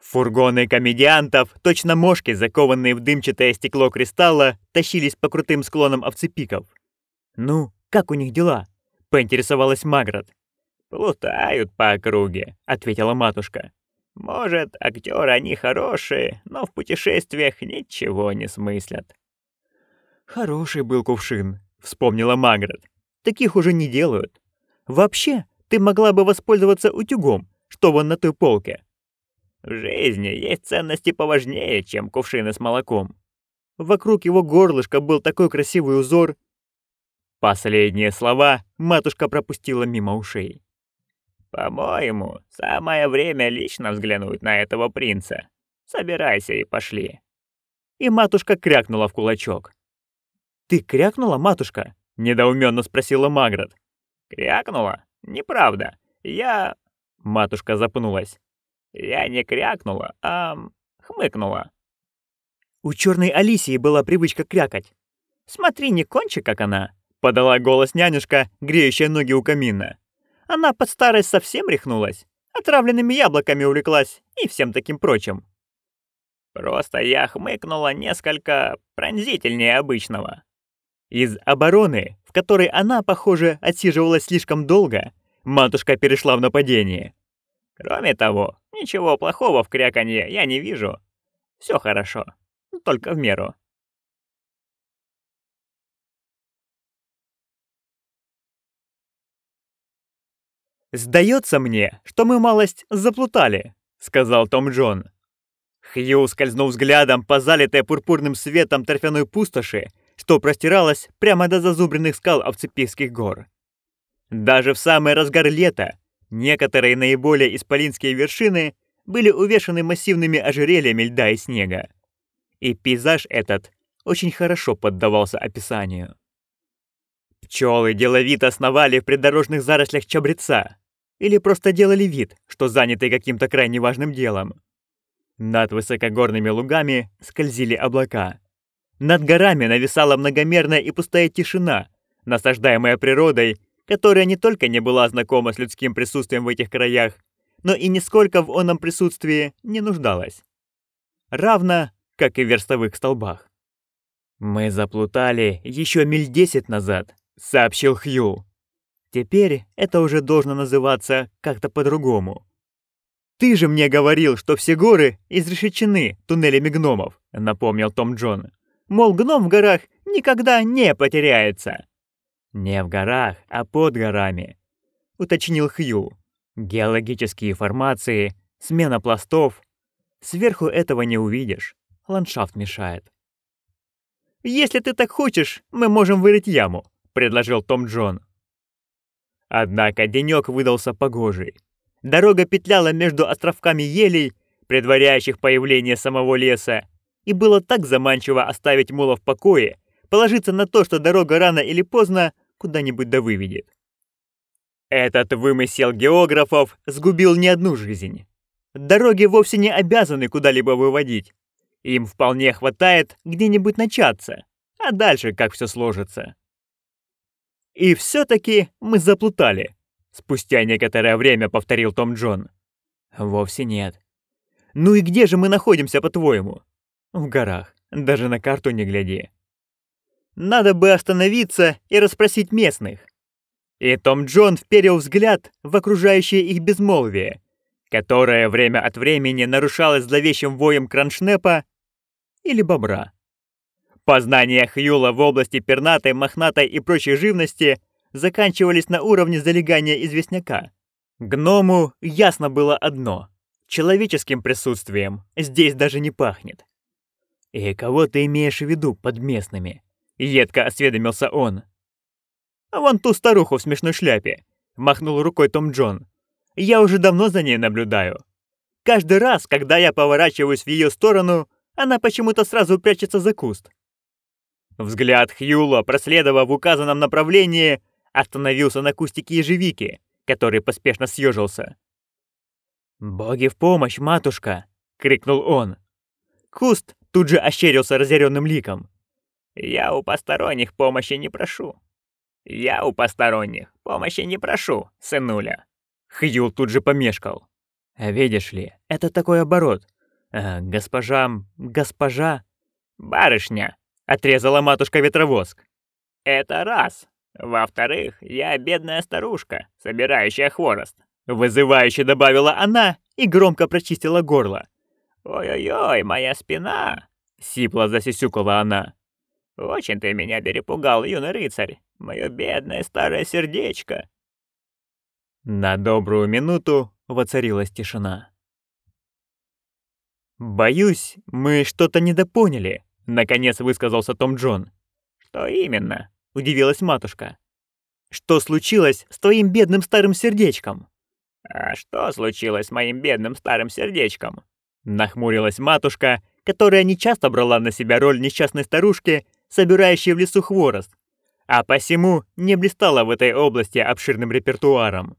Фургоны комедиантов, точно мошки, закованные в дымчатое стекло кристалла, тащились по крутым склонам овцепиков. «Ну, как у них дела?» — поинтересовалась Маград. «Плутают по округе», — ответила матушка. «Может, актеры они хорошие, но в путешествиях ничего не смыслят». «Хороший был кувшин», — вспомнила Маград. «Таких уже не делают. Вообще, ты могла бы воспользоваться утюгом, что вон на той полке». «В жизни есть ценности поважнее, чем кувшины с молоком». Вокруг его горлышка был такой красивый узор. Последние слова матушка пропустила мимо ушей. «По-моему, самое время лично взглянуть на этого принца. Собирайся и пошли». И матушка крякнула в кулачок. «Ты крякнула, матушка?» — недоуменно спросила Маград. «Крякнула? Неправда. Я...» Матушка запнулась. «Я не крякнула, а хмыкнула». У черной Алисии была привычка крякать. «Смотри, не кончи, как она!» — подала голос нянюшка, греющая ноги у камина. Она под старость совсем рехнулась, отравленными яблоками увлеклась и всем таким прочим. Просто я хмыкнула несколько пронзительнее обычного. Из обороны, в которой она, похоже, отсиживалась слишком долго, матушка перешла в нападение. Кроме того, ничего плохого в кряканье я не вижу. Все хорошо, только в меру. «Сдается мне, что мы малость заплутали», — сказал Том Джон. Хью скользнул взглядом по залитой пурпурным светом торфяной пустоши, что простиралась прямо до зазубренных скал Овцепихских гор. Даже в самый разгар лета некоторые наиболее исполинские вершины были увешаны массивными ожерельями льда и снега. И пейзаж этот очень хорошо поддавался описанию. Пчелы деловито сновали в придорожных зарослях чабреца, или просто делали вид, что заняты каким-то крайне важным делом. Над высокогорными лугами скользили облака. Над горами нависала многомерная и пустая тишина, насаждаемая природой, которая не только не была знакома с людским присутствием в этих краях, но и нисколько в оном присутствии не нуждалась. Равно, как и в верстовых столбах. «Мы заплутали еще миль десять назад», — сообщил Хью. Теперь это уже должно называться как-то по-другому. «Ты же мне говорил, что все горы изрешечены туннелями гномов», — напомнил Том Джон. «Мол, гном в горах никогда не потеряется». «Не в горах, а под горами», — уточнил Хью. «Геологические формации, смена пластов. Сверху этого не увидишь, ландшафт мешает». «Если ты так хочешь, мы можем вырыть яму», — предложил Том Джон. Однако денёк выдался погожий. Дорога петляла между островками елей, предваряющих появление самого леса, и было так заманчиво оставить мула в покое, положиться на то, что дорога рано или поздно куда-нибудь да выведет. Этот вымысел географов сгубил не одну жизнь. Дороги вовсе не обязаны куда-либо выводить. Им вполне хватает где-нибудь начаться, а дальше как все сложится. «И все-таки мы заплутали», — спустя некоторое время повторил Том Джон. «Вовсе нет». «Ну и где же мы находимся, по-твоему?» «В горах. Даже на карту не гляди». «Надо бы остановиться и расспросить местных». И Том Джон вперил взгляд в окружающее их безмолвие, которое время от времени нарушалось зловещим воем кроншнепа или бобра. Познания Хьюла в области пернатой, мохнатой и прочей живности заканчивались на уровне залегания известняка. Гному ясно было одно — человеческим присутствием здесь даже не пахнет. «И кого ты имеешь в виду под местными?» — едко осведомился он. «Вон ту старуху в смешной шляпе», — махнул рукой Том Джон. «Я уже давно за ней наблюдаю. Каждый раз, когда я поворачиваюсь в ее сторону, она почему-то сразу прячется за куст. Взгляд Хьюла, проследовав в указанном направлении, остановился на кустике ежевики, который поспешно съежился. «Боги в помощь, матушка!» — крикнул он. Куст тут же ощерился разъяренным ликом. «Я у посторонних помощи не прошу. Я у посторонних помощи не прошу, сынуля». Хьюл тут же помешкал. «Видишь ли, это такой оборот. Э, госпожа... госпожа...» «Барышня», — отрезала матушка-ветровоск. «Это раз. Во-вторых, я бедная старушка, собирающая хворост», — вызывающе добавила она и громко прочистила горло. «Ой-ой-ой, моя спина!» — сипло засисюкала она. «Очень ты меня перепугал, юный рыцарь, мое бедное старое сердечко!» На добрую минуту воцарилась тишина. «Боюсь, мы что-то недопоняли», — наконец высказался Том Джон. «Что именно?» — удивилась матушка. «Что случилось с твоим бедным старым сердечком?» «А что случилось с моим бедным старым сердечком?» Нахмурилась матушка, которая нечасто брала на себя роль несчастной старушки, собирающей в лесу хворост, а посему не блистала в этой области обширным репертуаром.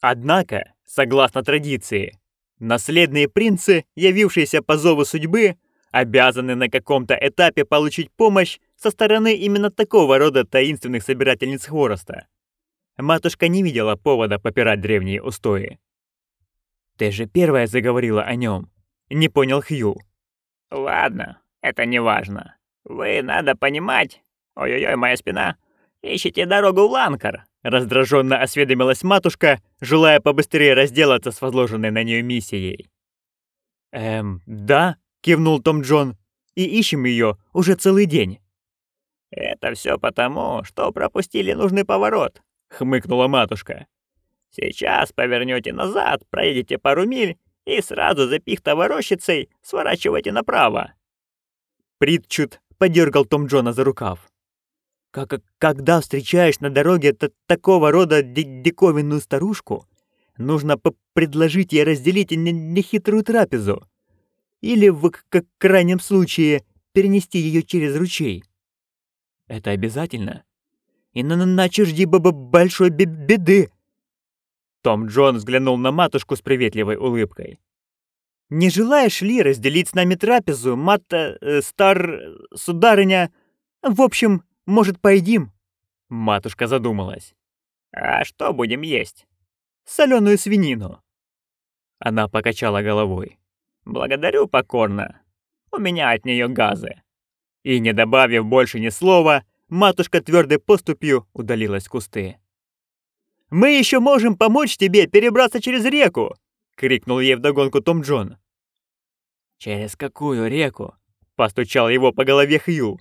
Однако, согласно традиции, наследные принцы, явившиеся по зову судьбы, обязаны на каком-то этапе получить помощь со стороны именно такого рода таинственных собирательниц хвороста. Матушка не видела повода попирать древние устои. «Ты же первая заговорила о нем. Не понял Хью. «Ладно, это не важно. Вы, надо понимать... Ой-ой-ой, моя спина. Ищите дорогу в Ланкар». Раздраженно осведомилась матушка, желая побыстрее разделаться с возложенной на нее миссией. «Эм, да», — кивнул Том Джон, — «и ищем ее уже целый день». «Это все потому, что пропустили нужный поворот», — хмыкнула матушка. «Сейчас повернете назад, проедете пару миль и сразу за пихтово-рощицей сворачивайте направо». Притчут подергал Том Джона за рукав. Как когда встречаешь на дороге такого рода диковинную старушку, нужно предложить ей разделить нехитрую трапезу. Или в крайнем случае перенести ее через ручей. Это обязательно? Иначе жди б -б большой беды. Том Джон взглянул на матушку с приветливой улыбкой. «Не желаешь ли разделить с нами трапезу, Матта, э, стар... сударыня? В общем, может, поедим?» Матушка задумалась. «А что будем есть?» Соленую свинину». Она покачала головой. «Благодарю покорно. У меня от нее газы». И, не добавив больше ни слова, матушка твердой поступью удалилась в кусты. «Мы еще можем помочь тебе перебраться через реку!» — крикнул ей вдогонку Том Джон. «Через какую реку?» — постучал его по голове Хью.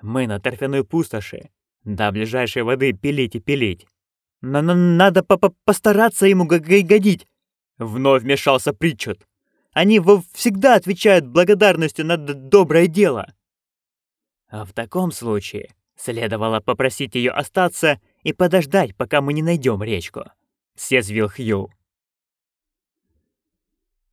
Мы на торфяной пустоши. До ближайшей воды пилить и пилить. Но надо по -по постараться ему годить. Вновь вмешался Притчет. Они всегда отвечают благодарностью на доброе дело. А в таком случае следовало попросить ее остаться и подождать, пока мы не найдем речку, съязвил Хью.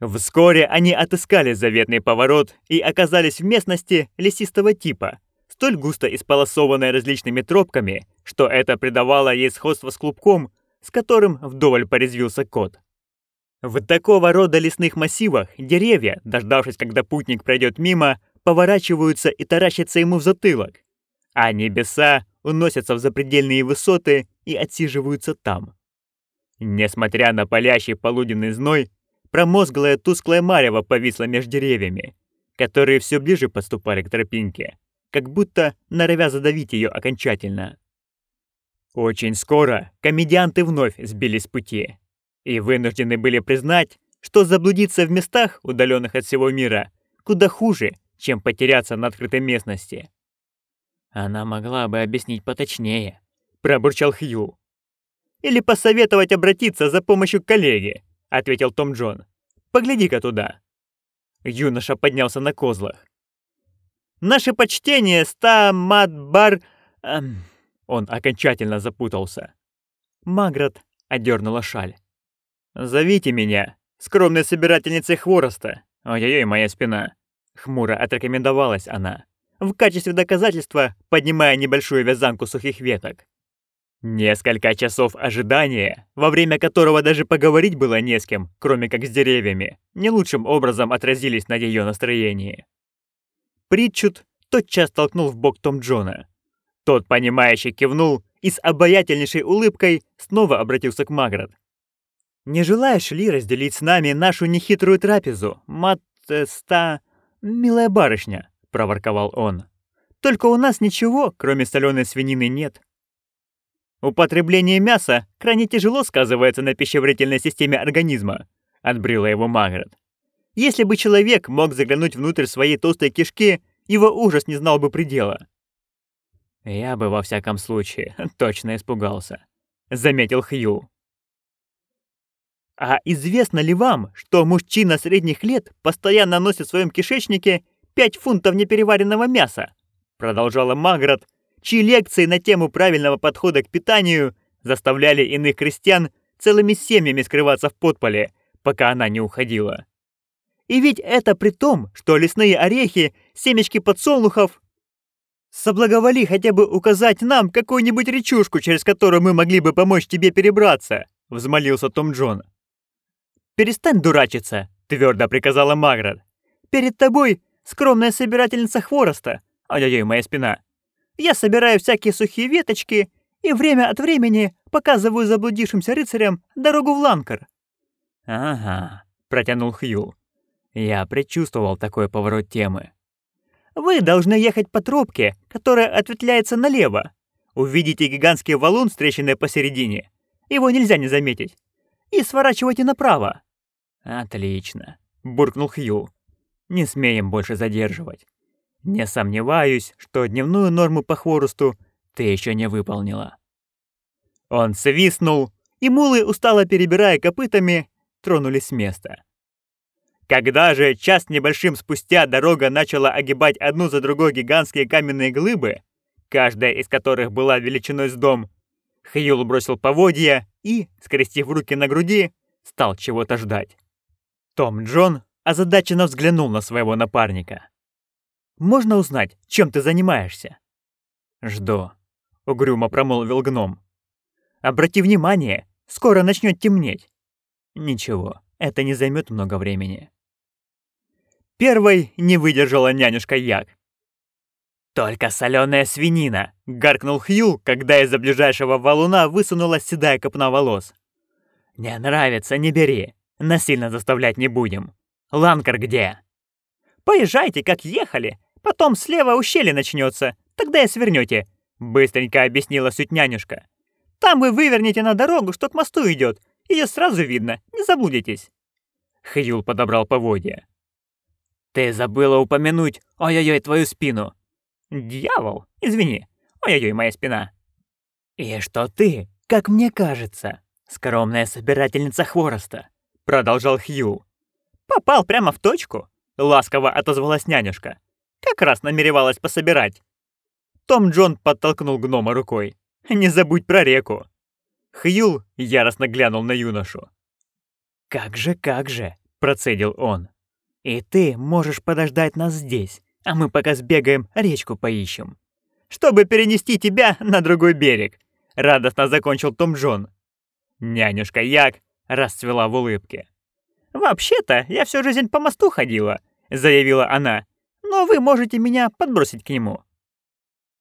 Вскоре они отыскали заветный поворот и оказались в местности лесистого типа, столь густо исполосованная различными тропками, что это придавало ей сходство с клубком, с которым вдоволь порезвился кот. В такого рода лесных массивах деревья, дождавшись, когда путник пройдет мимо, поворачиваются и таращатся ему в затылок, а небеса уносятся в запредельные высоты и отсиживаются там. Несмотря на палящий полуденный зной, промозглая тусклая марево повисла между деревьями, которые все ближе подступали к тропинке как будто норовя задавить ее окончательно. Очень скоро комедианты вновь сбились с пути и вынуждены были признать, что заблудиться в местах, удаленных от всего мира, куда хуже, чем потеряться на открытой местности. Она могла бы объяснить поточнее, пробурчал Хью. Или посоветовать обратиться за помощью к коллеге, ответил Том Джон. Погляди-ка туда. Юноша поднялся на козлах. Наше почтение, ста Мадбар...» эм, Он окончательно запутался. Маград одернула шаль. «Зовите меня, скромной собирательницей хвороста. Ой-ой-ой, моя спина». Хмуро отрекомендовалась она, в качестве доказательства поднимая небольшую вязанку сухих веток. Несколько часов ожидания, во время которого даже поговорить было не с кем, кроме как с деревьями, не лучшим образом отразились на ее настроении. Притчут тотчас толкнул в бок Том Джона. Тот, понимающе кивнул и с обаятельнейшей улыбкой снова обратился к Маград. «Не желаешь ли разделить с нами нашу нехитрую трапезу, мат-ста... милая барышня?» — проворковал он. «Только у нас ничего, кроме соленой свинины, нет». «Употребление мяса крайне тяжело сказывается на пищеварительной системе организма», — отбрила его Маград. «Если бы человек мог заглянуть внутрь своей толстой кишки, его ужас не знал бы предела». «Я бы во всяком случае точно испугался», — заметил Хью. А известно ли вам, что мужчина средних лет постоянно носит в своем кишечнике 5 фунтов непереваренного мяса? Продолжала Маград, чьи лекции на тему правильного подхода к питанию заставляли иных крестьян целыми семьями скрываться в подполе, пока она не уходила. И ведь это при том, что лесные орехи, семечки подсолнухов... Соблаговоли хотя бы указать нам какую-нибудь речушку, через которую мы могли бы помочь тебе перебраться, взмолился Том Джон. «Перестань дурачиться», — твердо приказала Маград. «Перед тобой скромная собирательница хвороста. Ой-ой-ой, моя спина. Я собираю всякие сухие веточки и время от времени показываю заблудившимся рыцарям дорогу в Ланкар». «Ага», — протянул Хью. Я предчувствовал такой поворот темы. «Вы должны ехать по тропке, которая ответвляется налево. Увидите гигантский валун, встреченный посередине. Его нельзя не заметить. И сворачивайте направо. «Отлично», — буркнул Хью. «Не смеем больше задерживать. Не сомневаюсь, что дневную норму по хворосту ты еще не выполнила». Он свистнул, и мулы, устало перебирая копытами, тронулись с места. Когда же час небольшим спустя дорога начала огибать одну за другой гигантские каменные глыбы, каждая из которых была величиной с дом, Хьюл бросил поводья и, скрестив руки на груди, стал чего-то ждать. Том Джон озадаченно взглянул на своего напарника. «Можно узнать, чем ты занимаешься?» «Жду», — угрюмо промолвил гном. «Обрати внимание, скоро начнет темнеть». «Ничего, это не займет много времени». Первой не выдержала нянюшка Як. «Только соленая свинина!» — гаркнул Хью, когда из-за ближайшего валуна высунулась седая копна волос. «Не нравится, не бери. Насильно заставлять не будем. Ланкар где? Поезжайте, как ехали. Потом слева ущелье начнется. Тогда и свернете. Быстренько объяснила суть нянюшка. Там вы вывернете на дорогу, что к мосту идет. Ее сразу видно, не заблудитесь. Хьюл подобрал поводья. Ты забыла упомянуть, ой-ой-ой, твою спину. Дьявол, извини. Ой-ой-ой, моя спина. И что ты, как мне кажется, скромная собирательница хвороста. Продолжал Хью. «Попал прямо в точку», — ласково отозвалась нянюшка. «Как раз намеревалась пособирать». Том Джон подтолкнул гнома рукой. «Не забудь про реку». Хью яростно глянул на юношу. «Как же, как же», — процедил он. «И ты можешь подождать нас здесь, а мы пока сбегаем, речку поищем». «Чтобы перенести тебя на другой берег», — радостно закончил Том Джон. Нянюшка Як расцвела в улыбке. «Вообще-то, я всю жизнь по мосту ходила», — заявила она. «Но вы можете меня подбросить к нему».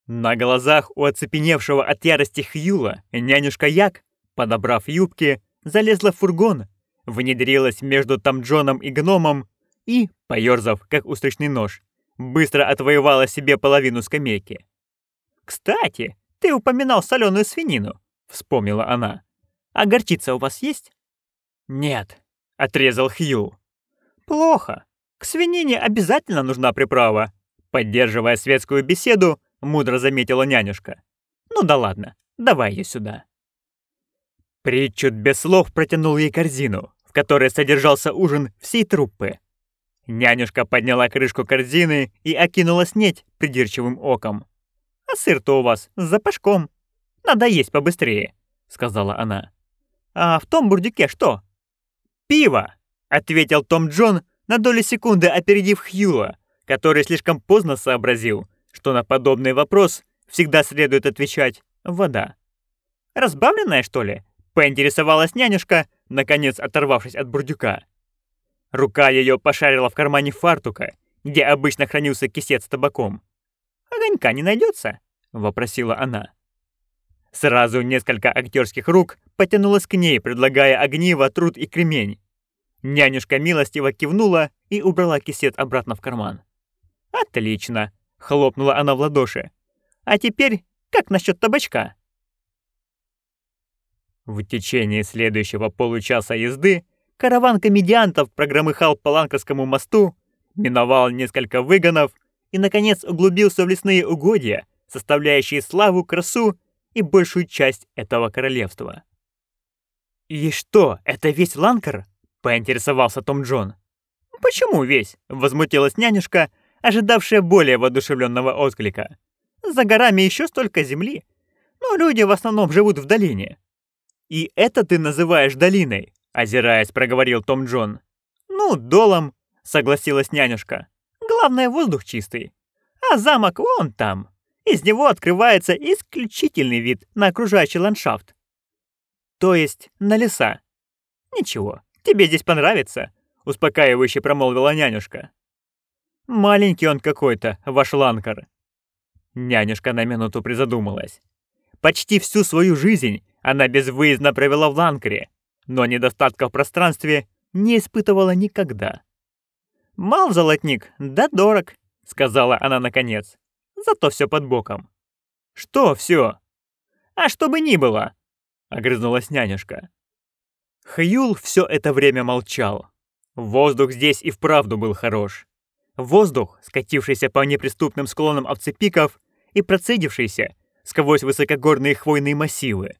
На глазах у оцепеневшего от ярости Хьюла нянюшка Як, подобрав юбки, залезла в фургон, внедрилась между там Джоном и гномом и, поёрзав, как устричный нож, быстро отвоевала себе половину скамейки. «Кстати, ты упоминал соленую свинину», — вспомнила она. «А горчица у вас есть?» «Нет», — отрезал Хью. «Плохо. К свинине обязательно нужна приправа», — поддерживая светскую беседу, мудро заметила нянюшка. «Ну да ладно, давай ее сюда». Притчут без слов протянул ей корзину, в которой содержался ужин всей труппы. Нянюшка подняла крышку корзины и окинула снеть придирчивым оком. «А сыр-то у вас с запашком. Надо есть побыстрее», — сказала она. «А в том бурдюке что?» «Пиво!» — ответил Том Джон, на долю секунды опередив Хьюла, который слишком поздно сообразил, что на подобный вопрос всегда следует отвечать «вода». «Разбавленная, что ли?» — поинтересовалась нянюшка, наконец оторвавшись от бурдюка. Рука ее пошарила в кармане фартука, где обычно хранился кисет с табаком. «Огонька не найдется?» — вопросила она. Сразу несколько актерских рук потянулось к ней, предлагая огниво, труд и кремень. Нянюшка милостиво кивнула и убрала кисет обратно в карман. «Отлично!» — хлопнула она в ладоши. «А теперь как насчет табачка?» В течение следующего получаса езды караван комедиантов прогромыхал по Ланкарскому мосту, миновал несколько выгонов и, наконец, углубился в лесные угодья, составляющие славу, красу и большую часть этого королевства. «И что, это весь Ланкар?» — поинтересовался Том Джон. «Почему весь?» — возмутилась нянюшка, ожидавшая более воодушевленного отклика. «За горами еще столько земли, но люди в основном живут в долине». «И это ты называешь долиной?» — озираясь, проговорил Том Джон. «Ну, долом», — согласилась нянюшка. «Главное, воздух чистый. А замок вон там». Из него открывается исключительный вид на окружающий ландшафт. То есть на леса. Ничего, тебе здесь понравится, успокаивающе промолвила нянюшка. Маленький он какой-то, ваш ланкар. Нянюшка на минуту призадумалась. Почти всю свою жизнь она безвыездно провела в ланкаре, но недостатка в пространстве не испытывала никогда. «Мал золотник, да дорог», — сказала она наконец зато все под боком. Что все? А что бы ни было, огрызнулась нянюшка. Хьюл все это время молчал. Воздух здесь и вправду был хорош. Воздух, скатившийся по неприступным склонам овцепиков и процедившийся сквозь высокогорные хвойные массивы.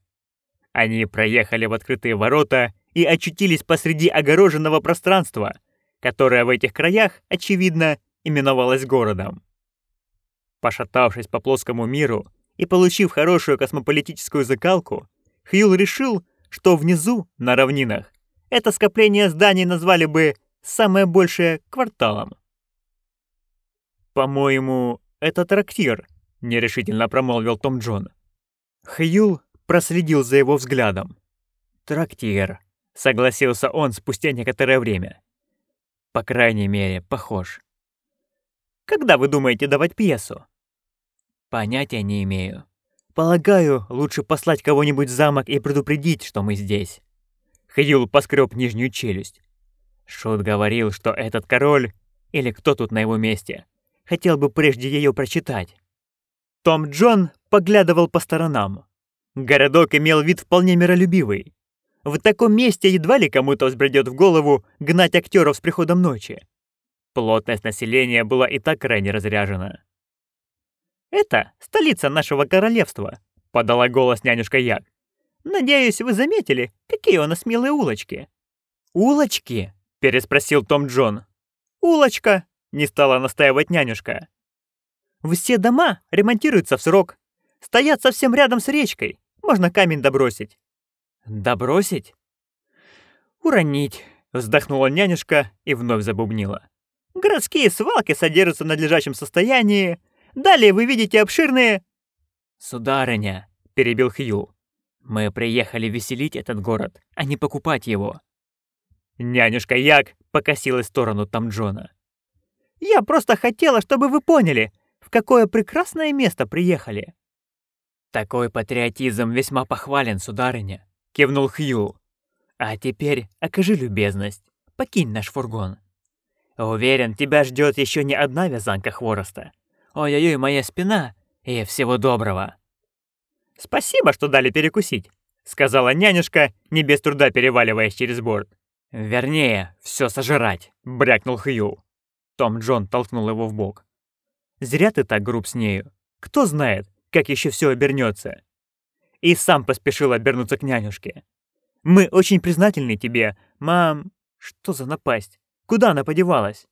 Они проехали в открытые ворота и очутились посреди огороженного пространства, которое в этих краях, очевидно, именовалось городом. Пошатавшись по плоскому миру и получив хорошую космополитическую закалку, Хьюл решил, что внизу, на равнинах, это скопление зданий назвали бы самое большее кварталом. «По-моему, это трактир», — нерешительно промолвил Том Джон. Хьюл проследил за его взглядом. «Трактир», — согласился он спустя некоторое время. «По крайней мере, похож». «Когда вы думаете давать пьесу?» Понятия не имею. Полагаю, лучше послать кого-нибудь в замок и предупредить, что мы здесь. Хьюл поскреб нижнюю челюсть. Шут говорил, что этот король, или кто тут на его месте, хотел бы прежде ее прочитать. Том Джон поглядывал по сторонам. Городок имел вид вполне миролюбивый. В таком месте едва ли кому-то взбредет в голову гнать актеров с приходом ночи. Плотность населения была и так крайне разряжена. «Это столица нашего королевства», — подала голос нянюшка Як. «Надеюсь, вы заметили, какие у нас милые улочки». «Улочки?» — переспросил Том Джон. «Улочка», — не стала настаивать нянюшка. «Все дома ремонтируются в срок. Стоят совсем рядом с речкой. Можно камень добросить». «Добросить?» «Уронить», — вздохнула нянюшка и вновь забубнила. «Городские свалки содержатся в надлежащем состоянии, Далее вы видите обширные...» «Сударыня», — перебил Хью, — «мы приехали веселить этот город, а не покупать его». Нянюшка Як покосилась в сторону Тамджона. «Я просто хотела, чтобы вы поняли, в какое прекрасное место приехали». «Такой патриотизм весьма похвален, сударыня», — кивнул Хью. «А теперь окажи любезность, покинь наш фургон. Уверен, тебя ждет еще не одна вязанка хвороста, Ой-ой-ой, моя спина. И всего доброго. Спасибо, что дали перекусить, сказала нянюшка, не без труда переваливаясь через борт. Вернее, все сожрать, брякнул Хью. Том Джон толкнул его в бок. Зря ты так груб с нею. Кто знает, как еще все обернется. И сам поспешил обернуться к нянюшке. Мы очень признательны тебе, мам. Что за напасть? Куда она подевалась?